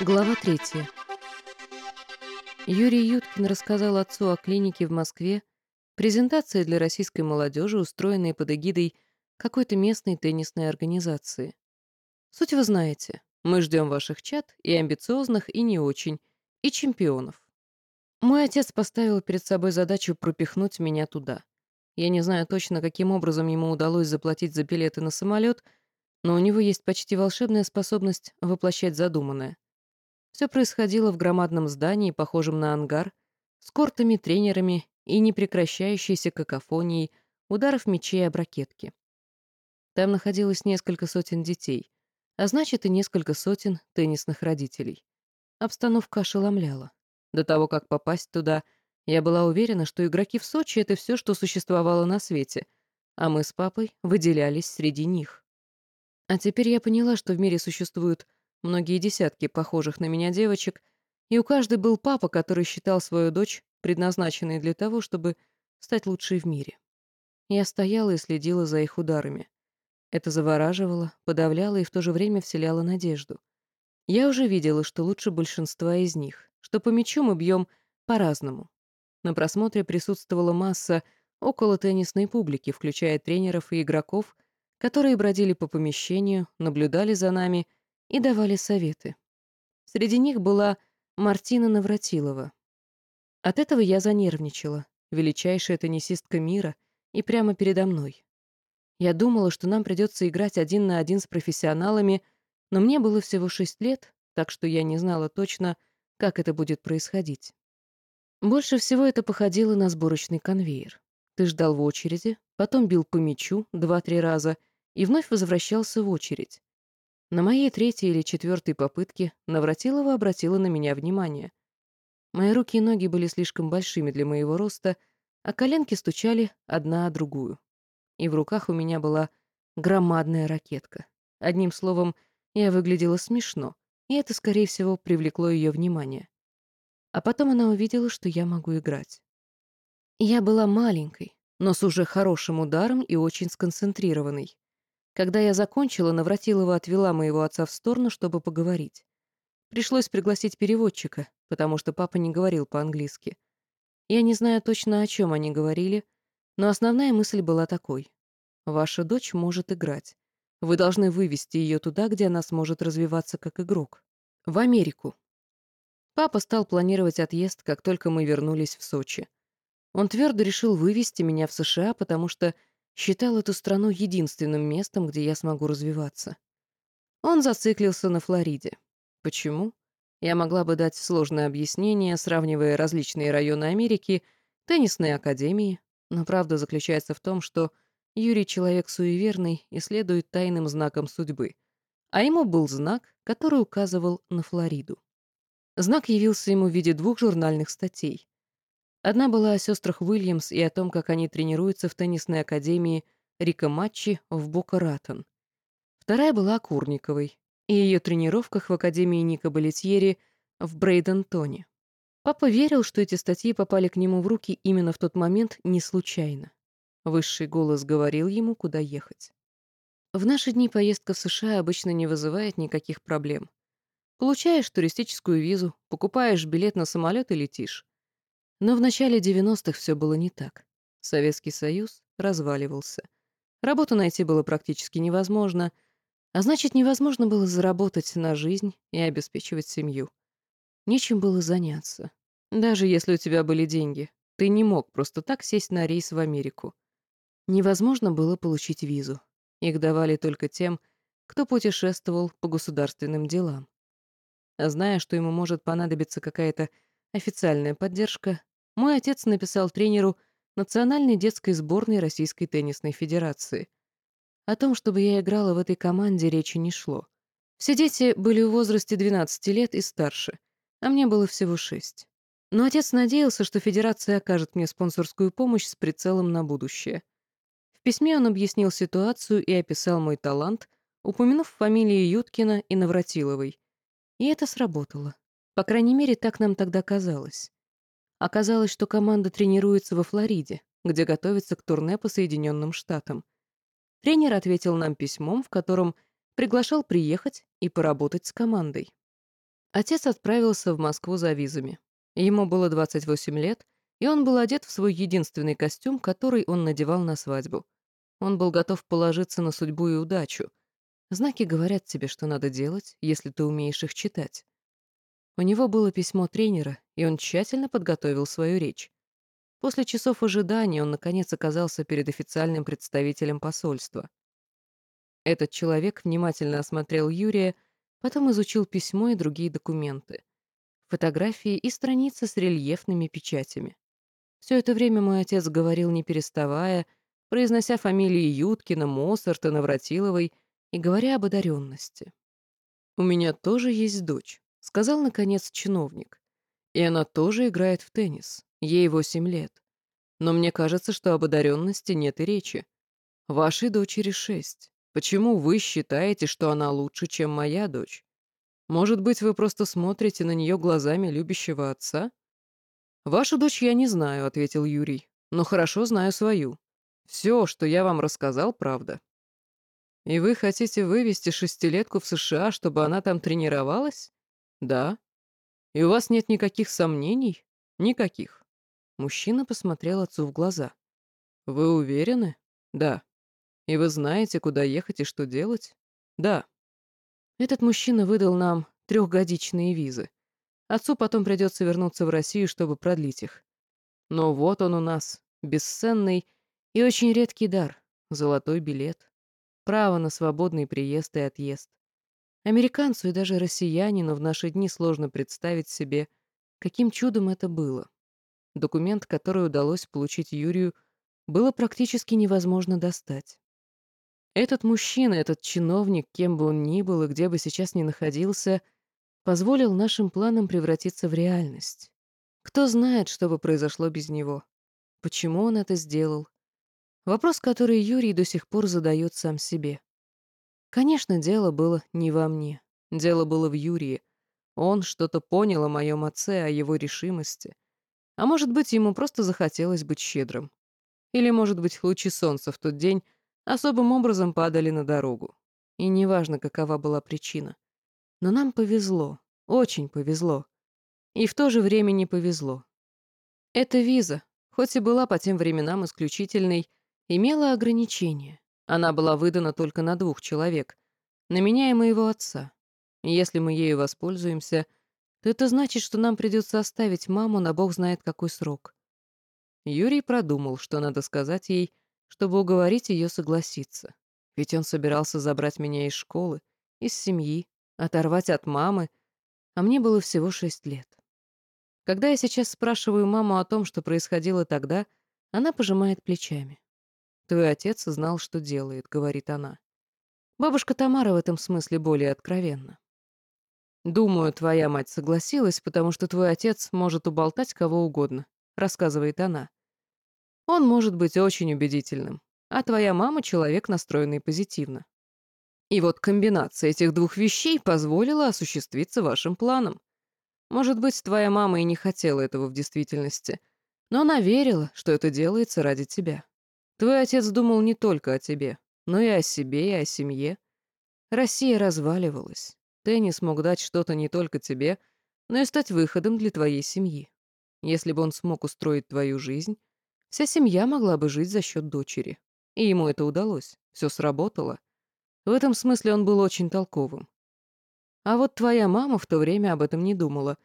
Глава третья. Юрий Юткин рассказал отцу о клинике в Москве, презентации для российской молодежи, устроенной под эгидой какой-то местной теннисной организации. Суть вы знаете. Мы ждем ваших чат, и амбициозных, и не очень, и чемпионов. Мой отец поставил перед собой задачу пропихнуть меня туда. Я не знаю точно, каким образом ему удалось заплатить за билеты на самолет, но у него есть почти волшебная способность воплощать задуманное — все происходило в громадном здании, похожем на ангар, с кортами, тренерами и непрекращающейся какофонией ударов мячей об ракетки. Там находилось несколько сотен детей, а значит и несколько сотен теннисных родителей. Обстановка ошеломляла. До того, как попасть туда, я была уверена, что игроки в Сочи — это все, что существовало на свете, а мы с папой выделялись среди них. А теперь я поняла, что в мире существуют многие десятки похожих на меня девочек, и у каждой был папа, который считал свою дочь предназначенной для того, чтобы стать лучшей в мире. Я стояла и следила за их ударами. Это завораживало, подавляло и в то же время вселяло надежду. Я уже видела, что лучше большинства из них, что по мячу мы бьем по-разному. На просмотре присутствовала масса около теннисной публики, включая тренеров и игроков, которые бродили по помещению, наблюдали за нами — и давали советы. Среди них была Мартина Навратилова. От этого я занервничала, величайшая теннисистка мира, и прямо передо мной. Я думала, что нам придется играть один на один с профессионалами, но мне было всего шесть лет, так что я не знала точно, как это будет происходить. Больше всего это походило на сборочный конвейер. Ты ждал в очереди, потом бил по мячу два-три раза и вновь возвращался в очередь. На моей третьей или четвертой попытке Навратилова обратила на меня внимание. Мои руки и ноги были слишком большими для моего роста, а коленки стучали одна о другую. И в руках у меня была громадная ракетка. Одним словом, я выглядела смешно, и это, скорее всего, привлекло ее внимание. А потом она увидела, что я могу играть. Я была маленькой, но с уже хорошим ударом и очень сконцентрированной. Когда я закончила, Навратилова отвела моего отца в сторону, чтобы поговорить. Пришлось пригласить переводчика, потому что папа не говорил по-английски. Я не знаю точно, о чем они говорили, но основная мысль была такой. «Ваша дочь может играть. Вы должны вывести ее туда, где она сможет развиваться как игрок. В Америку». Папа стал планировать отъезд, как только мы вернулись в Сочи. Он твердо решил вывести меня в США, потому что считал эту страну единственным местом, где я смогу развиваться. Он зациклился на Флориде. Почему? Я могла бы дать сложное объяснение, сравнивая различные районы Америки, теннисные академии, но правда заключается в том, что Юрий человек суеверный и следует тайным знакам судьбы, а ему был знак, который указывал на Флориду. Знак явился ему в виде двух журнальных статей. Одна была о сестрах Уильямс и о том, как они тренируются в теннисной академии Рика Матчи в Бока-Ратон. Вторая была о Курниковой и ее тренировках в академии Ника Балетьери в Брейден-Тоне. Папа верил, что эти статьи попали к нему в руки именно в тот момент не случайно. Высший голос говорил ему, куда ехать. В наши дни поездка в США обычно не вызывает никаких проблем. Получаешь туристическую визу, покупаешь билет на самолет и летишь. Но в начале 90-х все было не так. Советский Союз разваливался. Работу найти было практически невозможно, а значит, невозможно было заработать на жизнь и обеспечивать семью. Нечем было заняться. Даже если у тебя были деньги, ты не мог просто так сесть на рейс в Америку. Невозможно было получить визу. Их давали только тем, кто путешествовал по государственным делам. А зная, что ему может понадобиться какая-то официальная поддержка, мой отец написал тренеру Национальной детской сборной Российской теннисной федерации. О том, чтобы я играла в этой команде, речи не шло. Все дети были в возрасте 12 лет и старше, а мне было всего 6. Но отец надеялся, что федерация окажет мне спонсорскую помощь с прицелом на будущее. В письме он объяснил ситуацию и описал мой талант, упомянув фамилии Юткина и Навратиловой. И это сработало. По крайней мере, так нам тогда казалось. Оказалось, что команда тренируется во Флориде, где готовится к турне по Соединенным Штатам. Тренер ответил нам письмом, в котором приглашал приехать и поработать с командой. Отец отправился в Москву за визами. Ему было 28 лет, и он был одет в свой единственный костюм, который он надевал на свадьбу. Он был готов положиться на судьбу и удачу. Знаки говорят тебе, что надо делать, если ты умеешь их читать. У него было письмо тренера, и он тщательно подготовил свою речь. После часов ожидания он, наконец, оказался перед официальным представителем посольства. Этот человек внимательно осмотрел Юрия, потом изучил письмо и другие документы. Фотографии и страницы с рельефными печатями. Все это время мой отец говорил, не переставая, произнося фамилии Юткина, Моссарта, Навратиловой и говоря об одаренности. «У меня тоже есть дочь сказал, наконец, чиновник. И она тоже играет в теннис. Ей восемь лет. Но мне кажется, что об одаренности нет и речи. Вашей дочери шесть. Почему вы считаете, что она лучше, чем моя дочь? Может быть, вы просто смотрите на нее глазами любящего отца? Вашу дочь я не знаю, ответил Юрий, но хорошо знаю свою. Все, что я вам рассказал, правда. И вы хотите вывести шестилетку в США, чтобы она там тренировалась? «Да». «И у вас нет никаких сомнений?» «Никаких». Мужчина посмотрел отцу в глаза. «Вы уверены?» «Да». «И вы знаете, куда ехать и что делать?» «Да». Этот мужчина выдал нам трехгодичные визы. Отцу потом придется вернуться в Россию, чтобы продлить их. Но вот он у нас, бесценный и очень редкий дар — золотой билет. Право на свободный приезд и отъезд. Американцу и даже россиянину в наши дни сложно представить себе, каким чудом это было. Документ, который удалось получить Юрию, было практически невозможно достать. Этот мужчина, этот чиновник, кем бы он ни был и где бы сейчас ни находился, позволил нашим планам превратиться в реальность. Кто знает, что бы произошло без него? Почему он это сделал? Вопрос, который Юрий до сих пор задает сам себе. Конечно, дело было не во мне. Дело было в Юрии. Он что-то понял о моем отце, о его решимости. А может быть, ему просто захотелось быть щедрым. Или, может быть, лучи солнца в тот день особым образом падали на дорогу. И неважно, какова была причина. Но нам повезло, очень повезло. И в то же время не повезло. Эта виза, хоть и была по тем временам исключительной, имела ограничения. Она была выдана только на двух человек, на меня и моего отца. Если мы ею воспользуемся, то это значит, что нам придется оставить маму на бог знает какой срок. Юрий продумал, что надо сказать ей, чтобы уговорить ее согласиться. Ведь он собирался забрать меня из школы, из семьи, оторвать от мамы, а мне было всего шесть лет. Когда я сейчас спрашиваю маму о том, что происходило тогда, она пожимает плечами. «Твой отец знал, что делает», — говорит она. Бабушка Тамара в этом смысле более откровенна. «Думаю, твоя мать согласилась, потому что твой отец может уболтать кого угодно», — рассказывает она. «Он может быть очень убедительным, а твоя мама — человек, настроенный позитивно. И вот комбинация этих двух вещей позволила осуществиться вашим планам. Может быть, твоя мама и не хотела этого в действительности, но она верила, что это делается ради тебя. Твой отец думал не только о тебе, но и о себе, и о семье. Россия разваливалась. Теннис мог дать что-то не только тебе, но и стать выходом для твоей семьи. Если бы он смог устроить твою жизнь, вся семья могла бы жить за счет дочери. И ему это удалось. Все сработало. В этом смысле он был очень толковым. А вот твоя мама в то время об этом не думала,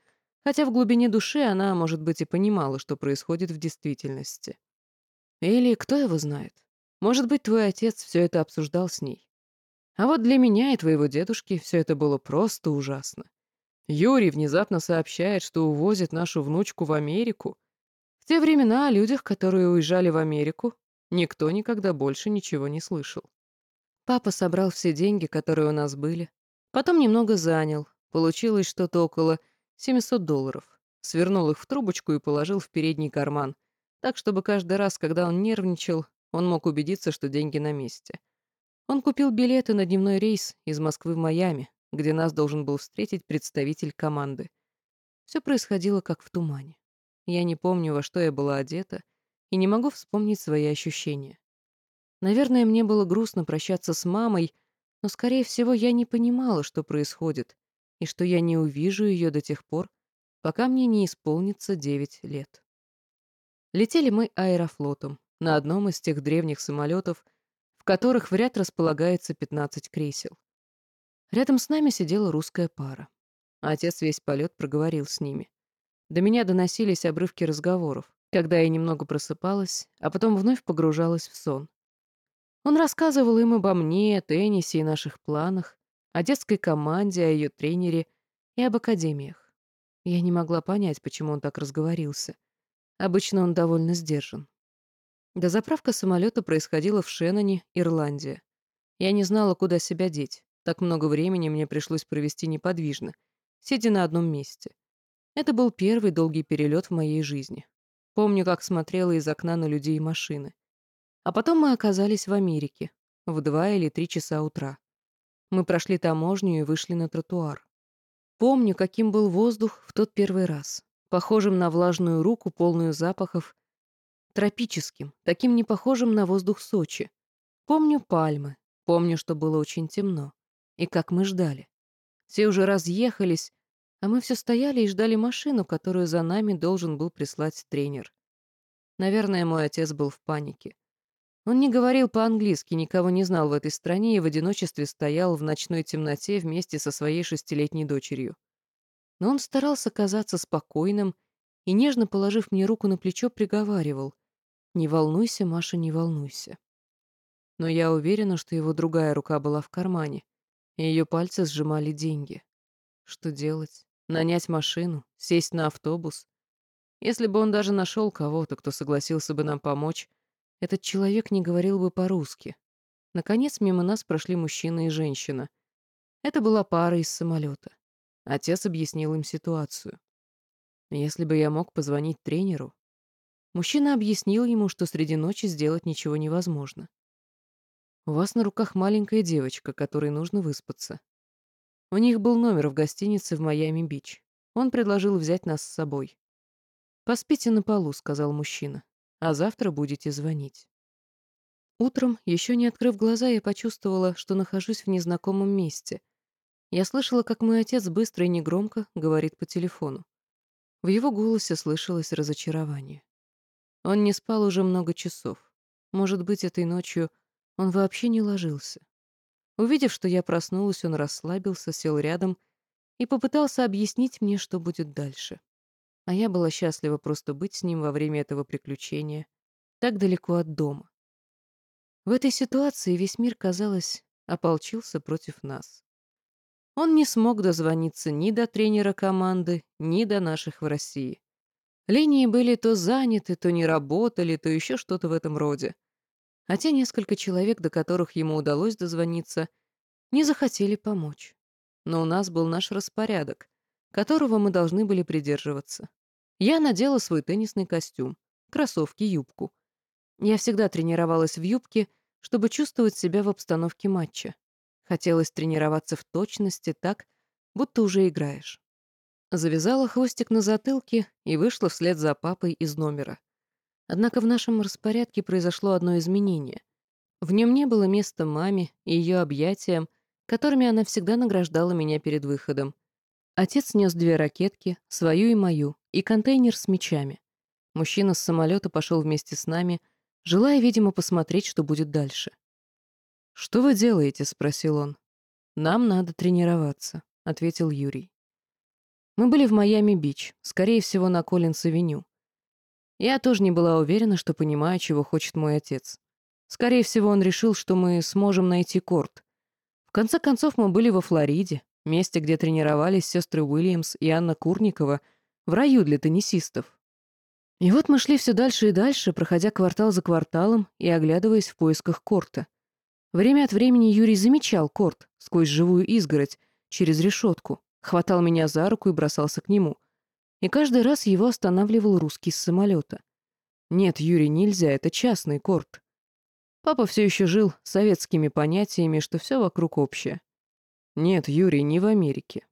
хотя в глубине души она, может быть, и понимала, что происходит в действительности. Или кто его знает? Может быть, твой отец все это обсуждал с ней. А вот для меня и твоего дедушки все это было просто ужасно. Юрий внезапно сообщает, что увозит нашу внучку в Америку. В те времена о людях, которые уезжали в Америку, никто никогда больше ничего не слышал. Папа собрал все деньги, которые у нас были. Потом немного занял. Получилось что-то около 700 долларов. Свернул их в трубочку и положил в передний карман, так, чтобы каждый раз, когда он нервничал, он мог убедиться, что деньги на месте. Он купил билеты на дневной рейс из Москвы в Майами, где нас должен был встретить представитель команды. Все происходило как в тумане. Я не помню, во что я была одета, и не могу вспомнить свои ощущения. Наверное, мне было грустно прощаться с мамой, но, скорее всего, я не понимала, что происходит, и что я не увижу ее до тех пор, пока мне не исполнится 9 лет. Летели мы аэрофлотом на одном из тех древних самолетов, в которых в ряд располагается 15 кресел. Рядом с нами сидела русская пара. Отец весь полет проговорил с ними. До меня доносились обрывки разговоров, когда я немного просыпалась, а потом вновь погружалась в сон. Он рассказывал им обо мне, теннисе и наших планах, о детской команде, о ее тренере и об академиях. Я не могла понять, почему он так разговорился. Обычно он довольно сдержан. Дозаправка самолета происходила в Шенноне, Ирландия. Я не знала, куда себя деть. Так много времени мне пришлось провести неподвижно, сидя на одном месте. Это был первый долгий перелет в моей жизни. Помню, как смотрела из окна на людей и машины. А потом мы оказались в Америке в два или три часа утра. Мы прошли таможню и вышли на тротуар. Помню, каким был воздух в тот первый раз. Похожим на влажную руку, полную запахов. Тропическим, таким не похожим на воздух Сочи. Помню пальмы. Помню, что было очень темно. И как мы ждали. Все уже разъехались, а мы все стояли и ждали машину, которую за нами должен был прислать тренер. Наверное, мой отец был в панике. Он не говорил по-английски, никого не знал в этой стране и в одиночестве стоял в ночной темноте вместе со своей шестилетней дочерью. Но он старался казаться спокойным и, нежно положив мне руку на плечо, приговаривал «Не волнуйся, Маша, не волнуйся». Но я уверена, что его другая рука была в кармане, и ее пальцы сжимали деньги. Что делать? Нанять машину? Сесть на автобус? Если бы он даже нашел кого-то, кто согласился бы нам помочь, этот человек не говорил бы по-русски. Наконец, мимо нас прошли мужчина и женщина. Это была пара из самолета. Отец объяснил им ситуацию. Если бы я мог позвонить тренеру... Мужчина объяснил ему, что среди ночи сделать ничего невозможно. У вас на руках маленькая девочка, которой нужно выспаться. У них был номер в гостинице в Майами-Бич. Он предложил взять нас с собой. «Поспите на полу», — сказал мужчина а завтра будете звонить. Утром, еще не открыв глаза, я почувствовала, что нахожусь в незнакомом месте. Я слышала, как мой отец быстро и негромко говорит по телефону. В его голосе слышалось разочарование. Он не спал уже много часов. Может быть, этой ночью он вообще не ложился. Увидев, что я проснулась, он расслабился, сел рядом и попытался объяснить мне, что будет дальше. А я была счастлива просто быть с ним во время этого приключения, так далеко от дома. В этой ситуации весь мир, казалось, ополчился против нас. Он не смог дозвониться ни до тренера команды, ни до наших в России. Линии были то заняты, то не работали, то еще что-то в этом роде. А те несколько человек, до которых ему удалось дозвониться, не захотели помочь. Но у нас был наш распорядок, которого мы должны были придерживаться. Я надела свой теннисный костюм, кроссовки, юбку. Я всегда тренировалась в юбке, чтобы чувствовать себя в обстановке матча. Хотелось тренироваться в точности так, будто уже играешь. Завязала хвостик на затылке и вышла вслед за папой из номера. Однако в нашем распорядке произошло одно изменение. В нем не было места маме и ее объятиям, которыми она всегда награждала меня перед выходом. Отец нес две ракетки, свою и мою, и контейнер с мечами. Мужчина с самолета пошел вместе с нами, желая, видимо, посмотреть, что будет дальше. «Что вы делаете?» — спросил он. «Нам надо тренироваться», — ответил Юрий. Мы были в Майами-Бич, скорее всего, на Коллинс-авеню. Я тоже не была уверена, что понимаю, чего хочет мой отец. Скорее всего, он решил, что мы сможем найти корт. В конце концов, мы были во Флориде, месте, где тренировались сестры Уильямс и Анна Курникова, в раю для теннисистов. И вот мы шли все дальше и дальше, проходя квартал за кварталом и оглядываясь в поисках корта. Время от времени Юрий замечал корт сквозь живую изгородь, через решетку, хватал меня за руку и бросался к нему. И каждый раз его останавливал русский с самолета. Нет, Юрий, нельзя, это частный корт. Папа все еще жил советскими понятиями, что все вокруг общее. «Нет, Юрий, не в Америке».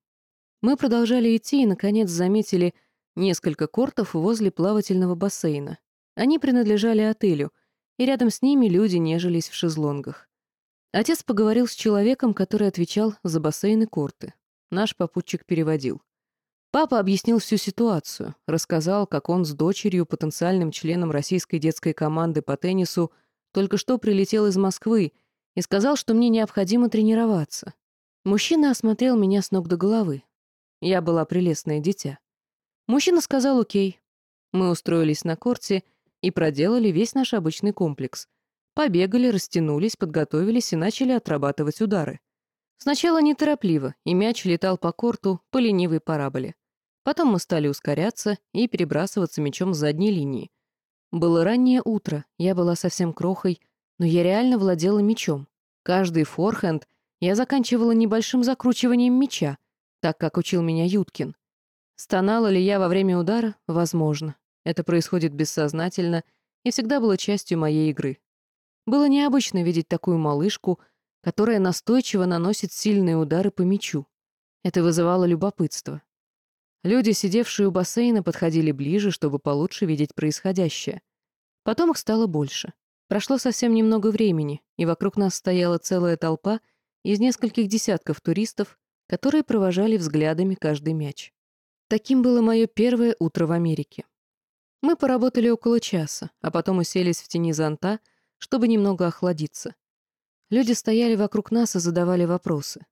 Мы продолжали идти и, наконец, заметили несколько кортов возле плавательного бассейна. Они принадлежали отелю, и рядом с ними люди нежились в шезлонгах. Отец поговорил с человеком, который отвечал за бассейн и корты. Наш попутчик переводил. Папа объяснил всю ситуацию, рассказал, как он с дочерью, потенциальным членом российской детской команды по теннису, только что прилетел из Москвы и сказал, что мне необходимо тренироваться. Мужчина осмотрел меня с ног до головы. Я была прелестное дитя. Мужчина сказал «Окей». Мы устроились на корте и проделали весь наш обычный комплекс. Побегали, растянулись, подготовились и начали отрабатывать удары. Сначала неторопливо, и мяч летал по корту по ленивой параболе. Потом мы стали ускоряться и перебрасываться мячом с задней линии. Было раннее утро, я была совсем крохой, но я реально владела мячом. Каждый форхенд я заканчивала небольшим закручиванием мяча, так как учил меня Юткин. Стонала ли я во время удара? Возможно. Это происходит бессознательно и всегда было частью моей игры. Было необычно видеть такую малышку, которая настойчиво наносит сильные удары по мячу. Это вызывало любопытство. Люди, сидевшие у бассейна, подходили ближе, чтобы получше видеть происходящее. Потом их стало больше. Прошло совсем немного времени, и вокруг нас стояла целая толпа из нескольких десятков туристов, которые провожали взглядами каждый мяч. Таким было мое первое утро в Америке. Мы поработали около часа, а потом уселись в тени зонта, чтобы немного охладиться. Люди стояли вокруг нас и задавали вопросы.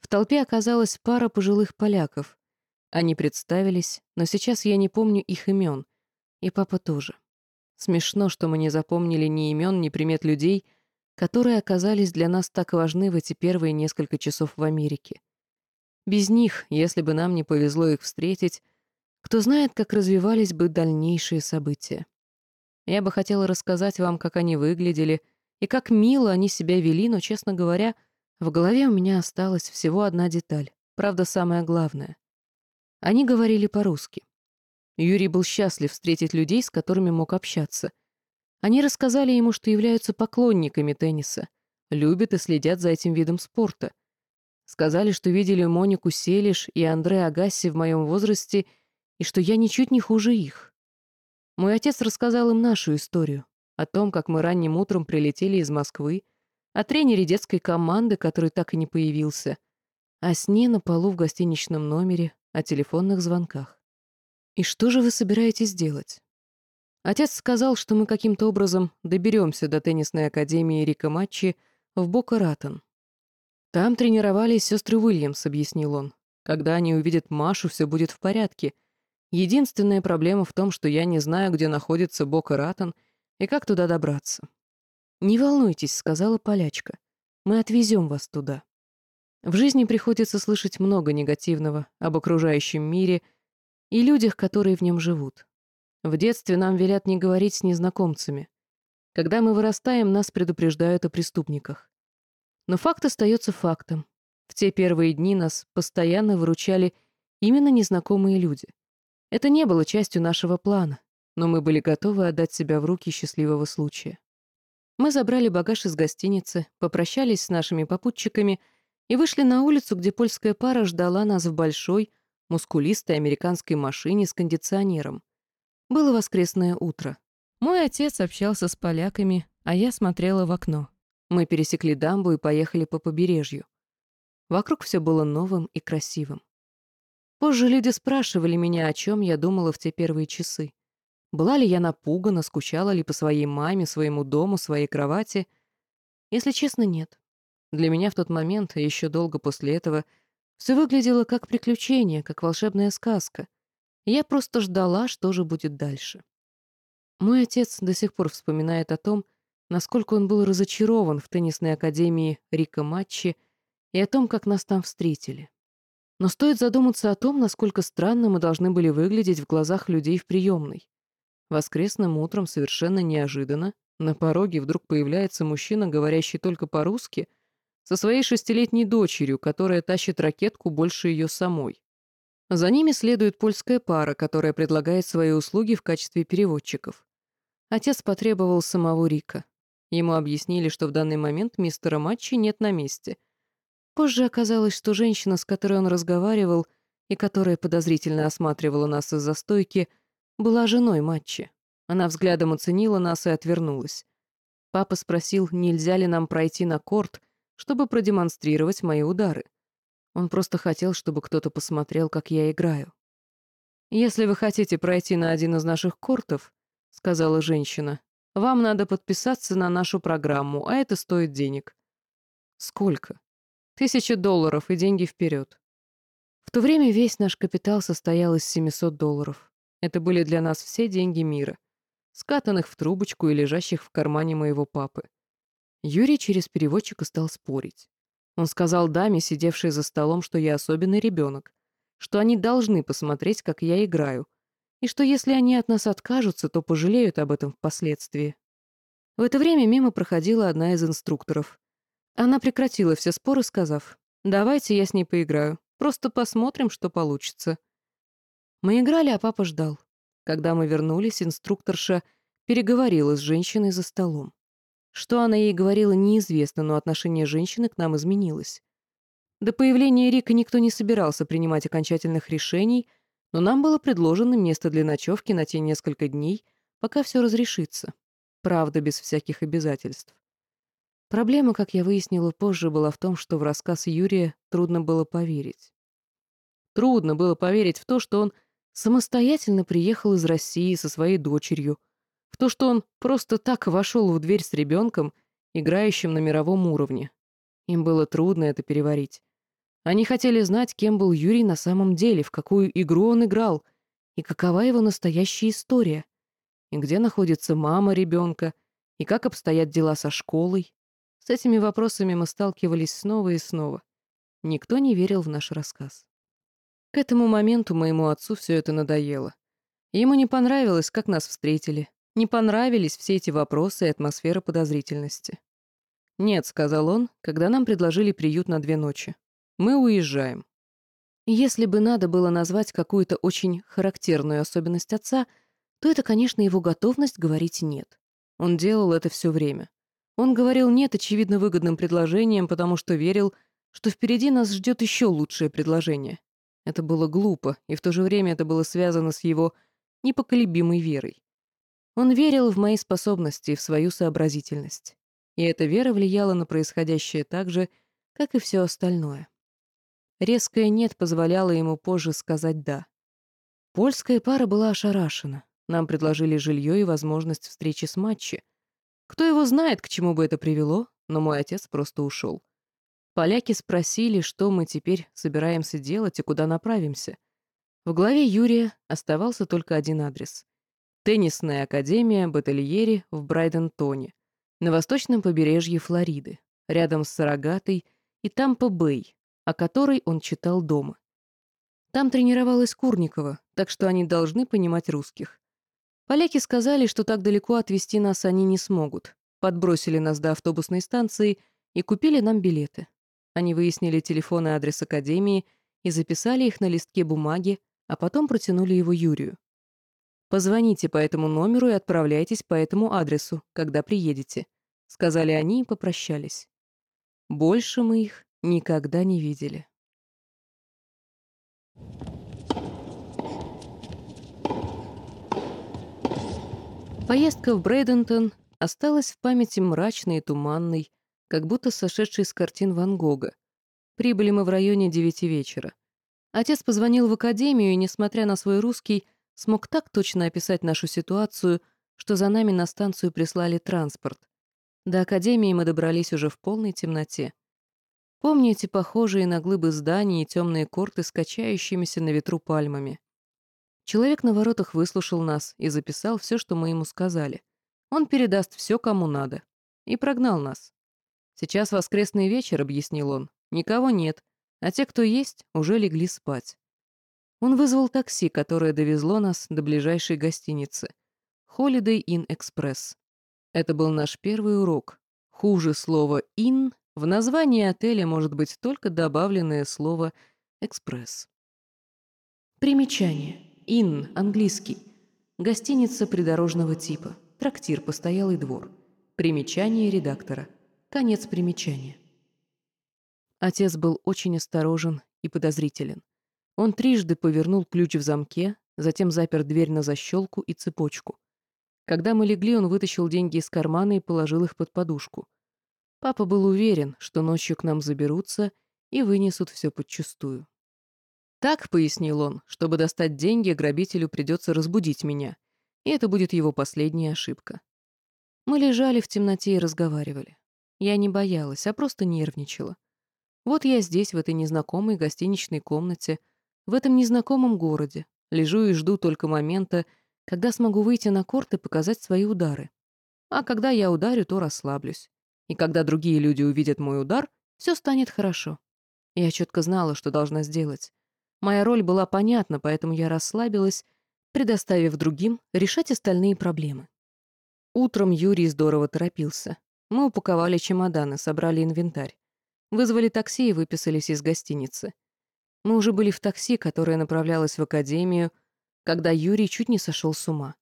В толпе оказалась пара пожилых поляков, они представились, но сейчас я не помню их имен. И папа тоже. Смешно, что мы не запомнили ни имен, ни примет людей, которые оказались для нас так важны в эти первые несколько часов в Америке. Без них, если бы нам не повезло их встретить, кто знает, как развивались бы дальнейшие события. Я бы хотела рассказать вам, как они выглядели и как мило они себя вели, но, честно говоря, в голове у меня осталась всего одна деталь, правда, самая главная. Они говорили по-русски. Юрий был счастлив встретить людей, с которыми мог общаться. Они рассказали ему, что являются поклонниками тенниса, любят и следят за этим видом спорта. Сказали, что видели Монику Селиш и Андре Агасси в моем возрасте, и что я ничуть не хуже их. Мой отец рассказал им нашу историю, о том, как мы ранним утром прилетели из Москвы, о тренере детской команды, который так и не появился, о сне на полу в гостиничном номере, о телефонных звонках. «И что же вы собираетесь делать?» Отец сказал, что мы каким-то образом доберемся до теннисной академии Рика Матчи в Бока-Ратон. «Там тренировались сестры Уильямс», — объяснил он. «Когда они увидят Машу, все будет в порядке. Единственная проблема в том, что я не знаю, где находится Бока-Ратон и как туда добраться». «Не волнуйтесь», — сказала полячка. «Мы отвезем вас туда». В жизни приходится слышать много негативного об окружающем мире и людях, которые в нем живут. В детстве нам велят не говорить с незнакомцами. Когда мы вырастаем, нас предупреждают о преступниках. Но факт остается фактом. В те первые дни нас постоянно выручали именно незнакомые люди. Это не было частью нашего плана, но мы были готовы отдать себя в руки счастливого случая. Мы забрали багаж из гостиницы, попрощались с нашими попутчиками — и вышли на улицу, где польская пара ждала нас в большой, мускулистой американской машине с кондиционером. Было воскресное утро. Мой отец общался с поляками, а я смотрела в окно. Мы пересекли дамбу и поехали по побережью. Вокруг все было новым и красивым. Позже люди спрашивали меня, о чем я думала в те первые часы. Была ли я напугана, скучала ли по своей маме, своему дому, своей кровати? Если честно, нет. Для меня в тот момент, и еще долго после этого, все выглядело как приключение, как волшебная сказка. я просто ждала, что же будет дальше. Мой отец до сих пор вспоминает о том, насколько он был разочарован в теннисной академии Рика Матчи и о том, как нас там встретили. Но стоит задуматься о том, насколько странно мы должны были выглядеть в глазах людей в приемной. Воскресным утром совершенно неожиданно на пороге вдруг появляется мужчина, говорящий только по-русски, со своей шестилетней дочерью, которая тащит ракетку больше ее самой. За ними следует польская пара, которая предлагает свои услуги в качестве переводчиков. Отец потребовал самого Рика. Ему объяснили, что в данный момент мистера Матчи нет на месте. Позже оказалось, что женщина, с которой он разговаривал и которая подозрительно осматривала нас из-за стойки, была женой Матчи. Она взглядом оценила нас и отвернулась. Папа спросил, нельзя ли нам пройти на корт, чтобы продемонстрировать мои удары. Он просто хотел, чтобы кто-то посмотрел, как я играю. «Если вы хотите пройти на один из наших кортов», — сказала женщина, «вам надо подписаться на нашу программу, а это стоит денег». «Сколько?» «Тысяча долларов и деньги вперед». В то время весь наш капитал состоял из 700 долларов. Это были для нас все деньги мира, скатанных в трубочку и лежащих в кармане моего папы. Юрий через переводчика стал спорить. Он сказал даме, сидевшей за столом, что я особенный ребенок, что они должны посмотреть, как я играю, и что если они от нас откажутся, то пожалеют об этом впоследствии. В это время мимо проходила одна из инструкторов. Она прекратила все споры, сказав, «Давайте я с ней поиграю, просто посмотрим, что получится». Мы играли, а папа ждал. Когда мы вернулись, инструкторша переговорила с женщиной за столом. Что она ей говорила, неизвестно, но отношение женщины к нам изменилось. До появления Рика никто не собирался принимать окончательных решений, но нам было предложено место для ночевки на те несколько дней, пока все разрешится. Правда, без всяких обязательств. Проблема, как я выяснила позже, была в том, что в рассказ Юрия трудно было поверить. Трудно было поверить в то, что он самостоятельно приехал из России со своей дочерью, в то, что он просто так вошел в дверь с ребенком, играющим на мировом уровне. Им было трудно это переварить. Они хотели знать, кем был Юрий на самом деле, в какую игру он играл, и какова его настоящая история, и где находится мама ребенка, и как обстоят дела со школой. С этими вопросами мы сталкивались снова и снова. Никто не верил в наш рассказ. К этому моменту моему отцу все это надоело. Ему не понравилось, как нас встретили, не понравились все эти вопросы и атмосфера подозрительности. «Нет», — сказал он, когда нам предложили приют на две ночи. «Мы уезжаем». Если бы надо было назвать какую-то очень характерную особенность отца, то это, конечно, его готовность говорить «нет». Он делал это все время. Он говорил «нет» очевидно выгодным предложением, потому что верил, что впереди нас ждет еще лучшее предложение. Это было глупо, и в то же время это было связано с его непоколебимой верой. Он верил в мои способности и в свою сообразительность. И эта вера влияла на происходящее так же, как и все остальное. Резкое «нет» позволяло ему позже сказать «да». Польская пара была ошарашена. Нам предложили жилье и возможность встречи с матчи. Кто его знает, к чему бы это привело, но мой отец просто ушел. Поляки спросили, что мы теперь собираемся делать и куда направимся. В голове Юрия оставался только один адрес — Теннисная академия Батальери в Брайдентоне, на восточном побережье Флориды, рядом с Сарагатой и Тампа-Бэй, о которой он читал дома. Там тренировалась Курникова, так что они должны понимать русских. Поляки сказали, что так далеко отвезти нас они не смогут, подбросили нас до автобусной станции и купили нам билеты. Они выяснили телефон и адрес академии и записали их на листке бумаги, а потом протянули его Юрию. Позвоните по этому номеру и отправляйтесь по этому адресу, когда приедете», — сказали они и попрощались. Больше мы их никогда не видели. Поездка в Брейдентон осталась в памяти мрачной и туманной, как будто сошедшей с картин Ван Гога. Прибыли мы в районе девяти вечера. Отец позвонил в академию, и, несмотря на свой русский, смог так точно описать нашу ситуацию, что за нами на станцию прислали транспорт. До академии мы добрались уже в полной темноте. Помню эти похожие на глыбы зданий и темные корты с качающимися на ветру пальмами. Человек на воротах выслушал нас и записал все, что мы ему сказали. Он передаст все, кому надо. И прогнал нас. «Сейчас воскресный вечер», — объяснил он. «Никого нет, а те, кто есть, уже легли спать». Он вызвал такси, которое довезло нас до ближайшей гостиницы. Holiday Inn Express. Это был наш первый урок. Хуже слова «inn» в названии отеля может быть только добавленное слово «экспресс». Примечание. Inn, английский. Гостиница придорожного типа. Трактир, постоялый двор. Примечание редактора. Конец примечания. Отец был очень осторожен и подозрителен. Он трижды повернул ключ в замке, затем запер дверь на защелку и цепочку. Когда мы легли, он вытащил деньги из кармана и положил их под подушку. Папа был уверен, что ночью к нам заберутся, и вынесут все подчистую. Так, пояснил он, чтобы достать деньги, грабителю придется разбудить меня, и это будет его последняя ошибка. Мы лежали в темноте и разговаривали. Я не боялась, а просто нервничала. Вот я здесь, в этой незнакомой гостиничной комнате, в этом незнакомом городе, лежу и жду только момента, когда смогу выйти на корт и показать свои удары. А когда я ударю, то расслаблюсь. И когда другие люди увидят мой удар, все станет хорошо. Я четко знала, что должна сделать. Моя роль была понятна, поэтому я расслабилась, предоставив другим решать остальные проблемы. Утром Юрий здорово торопился. Мы упаковали чемоданы, собрали инвентарь. Вызвали такси и выписались из гостиницы. Мы уже были в такси, которое направлялось в академию, когда Юрий чуть не сошел с ума.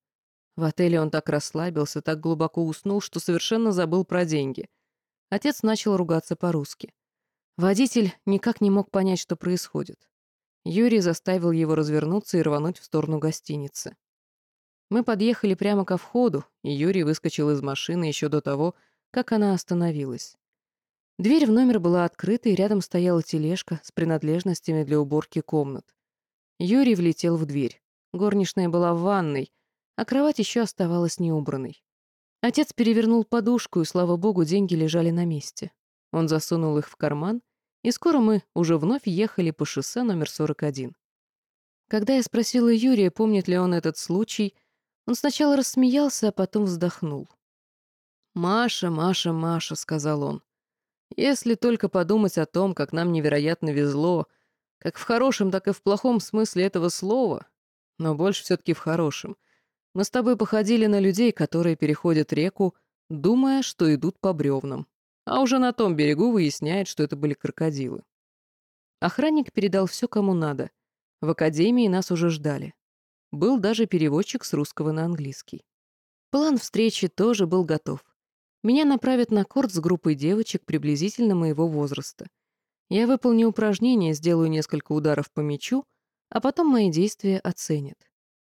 В отеле он так расслабился, так глубоко уснул, что совершенно забыл про деньги. Отец начал ругаться по-русски. Водитель никак не мог понять, что происходит. Юрий заставил его развернуться и рвануть в сторону гостиницы. Мы подъехали прямо ко входу, и Юрий выскочил из машины еще до того, как она остановилась. Дверь в номер была открыта, и рядом стояла тележка с принадлежностями для уборки комнат. Юрий влетел в дверь. Горничная была в ванной, а кровать еще оставалась неубранной. Отец перевернул подушку, и, слава богу, деньги лежали на месте. Он засунул их в карман — и скоро мы уже вновь ехали по шоссе номер 41. Когда я спросила Юрия, помнит ли он этот случай, он сначала рассмеялся, а потом вздохнул. «Маша, Маша, Маша», — сказал он, — «если только подумать о том, как нам невероятно везло, как в хорошем, так и в плохом смысле этого слова, но больше все-таки в хорошем. Мы с тобой походили на людей, которые переходят реку, думая, что идут по бревнам а уже на том берегу выясняет, что это были крокодилы. Охранник передал все, кому надо. В академии нас уже ждали. Был даже переводчик с русского на английский. План встречи тоже был готов. Меня направят на корт с группой девочек приблизительно моего возраста. Я выполню упражнение, сделаю несколько ударов по мячу, а потом мои действия оценят.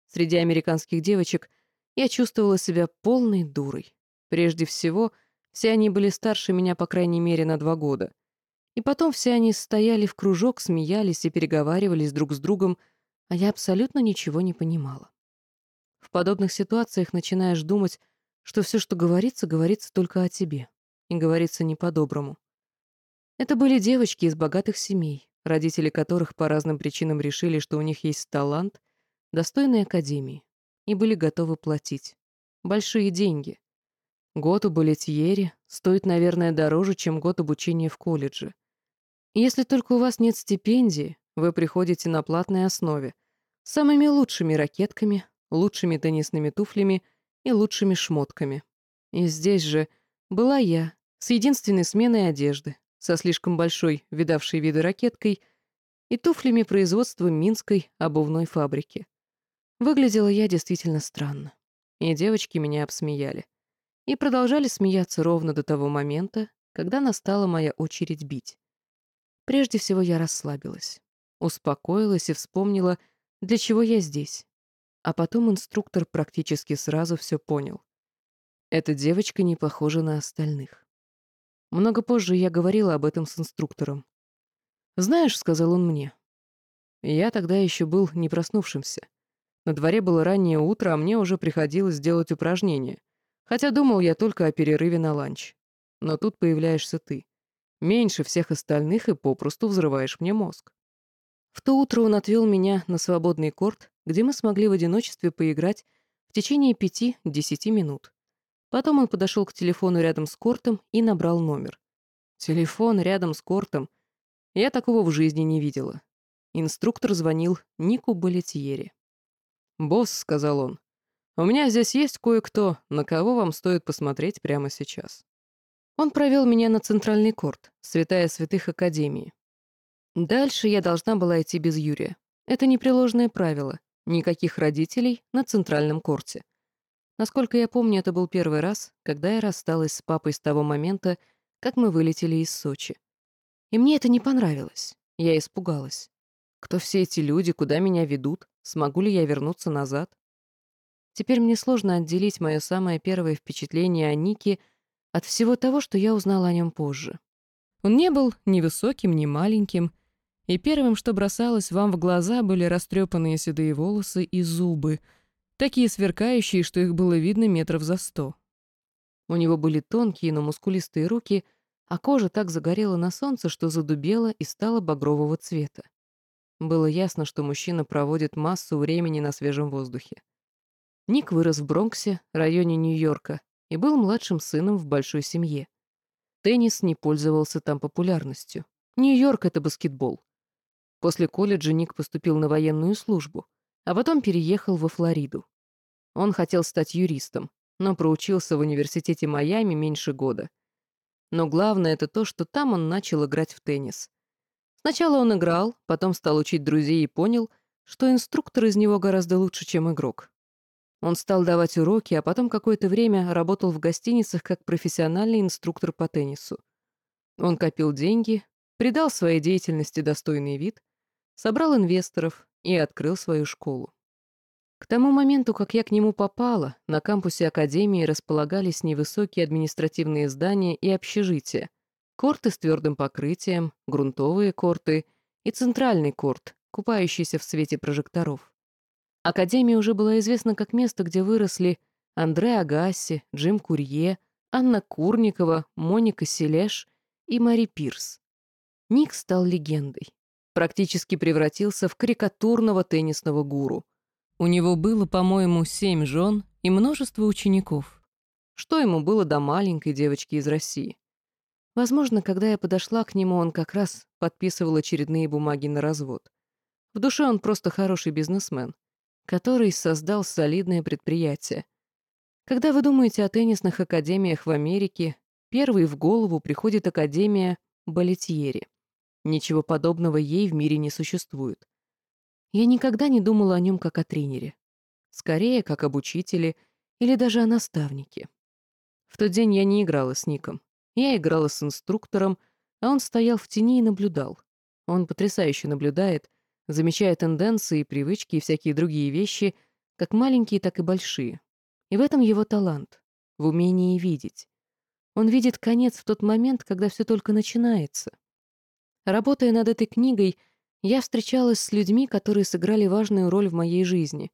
Среди американских девочек я чувствовала себя полной дурой. Прежде всего, все они были старше меня, по крайней мере, на два года. И потом все они стояли в кружок, смеялись и переговаривались друг с другом, а я абсолютно ничего не понимала. В подобных ситуациях начинаешь думать, что все, что говорится, говорится только о тебе. И говорится не по-доброму. Это были девочки из богатых семей, родители которых по разным причинам решили, что у них есть талант, достойный академии, и были готовы платить. Большие деньги. Год у Болетьери стоит, наверное, дороже, чем год обучения в колледже. Если только у вас нет стипендии, вы приходите на платной основе, с самыми лучшими ракетками, лучшими теннисными туфлями и лучшими шмотками. И здесь же была я, с единственной сменой одежды, со слишком большой, видавшей виды ракеткой и туфлями производства Минской обувной фабрики. Выглядела я действительно странно, и девочки меня обсмеяли и продолжали смеяться ровно до того момента, когда настала моя очередь бить. Прежде всего я расслабилась, успокоилась и вспомнила, для чего я здесь. А потом инструктор практически сразу все понял. Эта девочка не похожа на остальных. Много позже я говорила об этом с инструктором. «Знаешь», — сказал он мне, — я тогда еще был не проснувшимся. На дворе было раннее утро, а мне уже приходилось делать упражнения — Хотя думал я только о перерыве на ланч. Но тут появляешься ты. Меньше всех остальных и попросту взрываешь мне мозг. В то утро он отвел меня на свободный корт, где мы смогли в одиночестве поиграть в течение пяти-десяти минут. Потом он подошел к телефону рядом с кортом и набрал номер. Телефон рядом с кортом. Я такого в жизни не видела. Инструктор звонил Нику Болетьери. «Босс», — сказал он, у меня здесь есть кое-кто, на кого вам стоит посмотреть прямо сейчас. Он провел меня на центральный корт, святая святых Академии. Дальше я должна была идти без Юрия. Это непреложное правило. Никаких родителей на центральном корте. Насколько я помню, это был первый раз, когда я рассталась с папой с того момента, как мы вылетели из Сочи. И мне это не понравилось. Я испугалась. Кто все эти люди, куда меня ведут? Смогу ли я вернуться назад? Теперь мне сложно отделить мое самое первое впечатление о Нике от всего того, что я узнала о нем позже. Он не был ни высоким, ни маленьким, и первым, что бросалось вам в глаза, были растрепанные седые волосы и зубы, такие сверкающие, что их было видно метров за сто. У него были тонкие, но мускулистые руки, а кожа так загорела на солнце, что задубела и стала багрового цвета. Было ясно, что мужчина проводит массу времени на свежем воздухе. Ник вырос в Бронксе, районе Нью-Йорка, и был младшим сыном в большой семье. Теннис не пользовался там популярностью. Нью-Йорк — это баскетбол. После колледжа Ник поступил на военную службу, а потом переехал во Флориду. Он хотел стать юристом, но проучился в университете Майами меньше года. Но главное — это то, что там он начал играть в теннис. Сначала он играл, потом стал учить друзей и понял, что инструктор из него гораздо лучше, чем игрок. Он стал давать уроки, а потом какое-то время работал в гостиницах как профессиональный инструктор по теннису. Он копил деньги, придал своей деятельности достойный вид, собрал инвесторов и открыл свою школу. К тому моменту, как я к нему попала, на кампусе Академии располагались невысокие административные здания и общежития, корты с твердым покрытием, грунтовые корты и центральный корт, купающийся в свете прожекторов. Академия уже была известна как место, где выросли Андре Агасси, Джим Курье, Анна Курникова, Моника Селеш и Мари Пирс. Ник стал легендой. Практически превратился в карикатурного теннисного гуру. У него было, по-моему, семь жен и множество учеников. Что ему было до маленькой девочки из России? Возможно, когда я подошла к нему, он как раз подписывал очередные бумаги на развод. В душе он просто хороший бизнесмен который создал солидное предприятие. Когда вы думаете о теннисных академиях в Америке, первой в голову приходит Академия Балетьери. Ничего подобного ей в мире не существует. Я никогда не думала о нем как о тренере. Скорее, как об учителе или даже о наставнике. В тот день я не играла с Ником. Я играла с инструктором, а он стоял в тени и наблюдал. Он потрясающе наблюдает — замечая тенденции, привычки и всякие другие вещи, как маленькие, так и большие. И в этом его талант, в умении видеть. Он видит конец в тот момент, когда все только начинается. Работая над этой книгой, я встречалась с людьми, которые сыграли важную роль в моей жизни,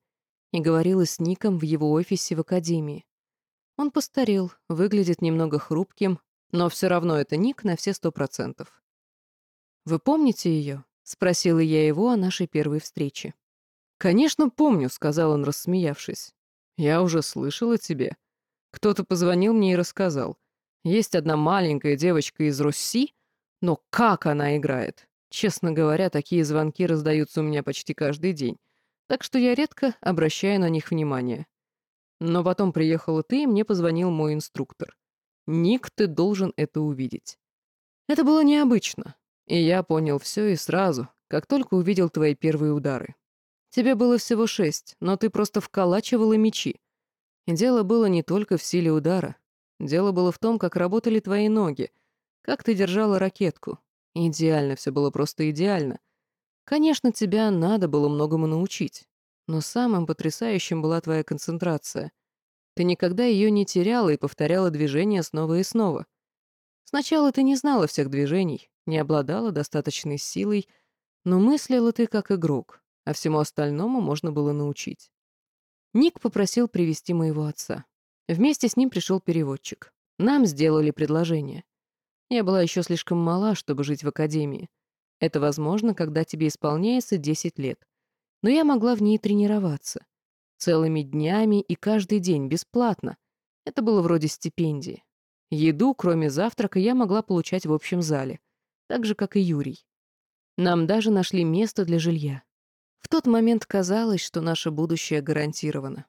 и говорила с Ником в его офисе в академии. Он постарел, выглядит немного хрупким, но все равно это Ник на все сто процентов. «Вы помните ее?» — спросила я его о нашей первой встрече. «Конечно, помню», — сказал он, рассмеявшись. «Я уже слышал о тебе. Кто-то позвонил мне и рассказал. Есть одна маленькая девочка из Росси, но как она играет! Честно говоря, такие звонки раздаются у меня почти каждый день, так что я редко обращаю на них внимание. Но потом приехала ты, и мне позвонил мой инструктор. Ник, ты должен это увидеть. Это было необычно. И я понял все и сразу, как только увидел твои первые удары. Тебе было всего шесть, но ты просто вколачивала мечи. И дело было не только в силе удара. Дело было в том, как работали твои ноги, как ты держала ракетку. Идеально, все было просто идеально. Конечно, тебя надо было многому научить. Но самым потрясающим была твоя концентрация. Ты никогда ее не теряла и повторяла движения снова и снова. Сначала ты не знала всех движений, не обладала достаточной силой, но мыслила ты как игрок, а всему остальному можно было научить. Ник попросил привести моего отца. Вместе с ним пришел переводчик. Нам сделали предложение. Я была еще слишком мала, чтобы жить в академии. Это возможно, когда тебе исполняется 10 лет. Но я могла в ней тренироваться. Целыми днями и каждый день, бесплатно. Это было вроде стипендии. Еду, кроме завтрака, я могла получать в общем зале так же, как и Юрий. Нам даже нашли место для жилья. В тот момент казалось, что наше будущее гарантировано.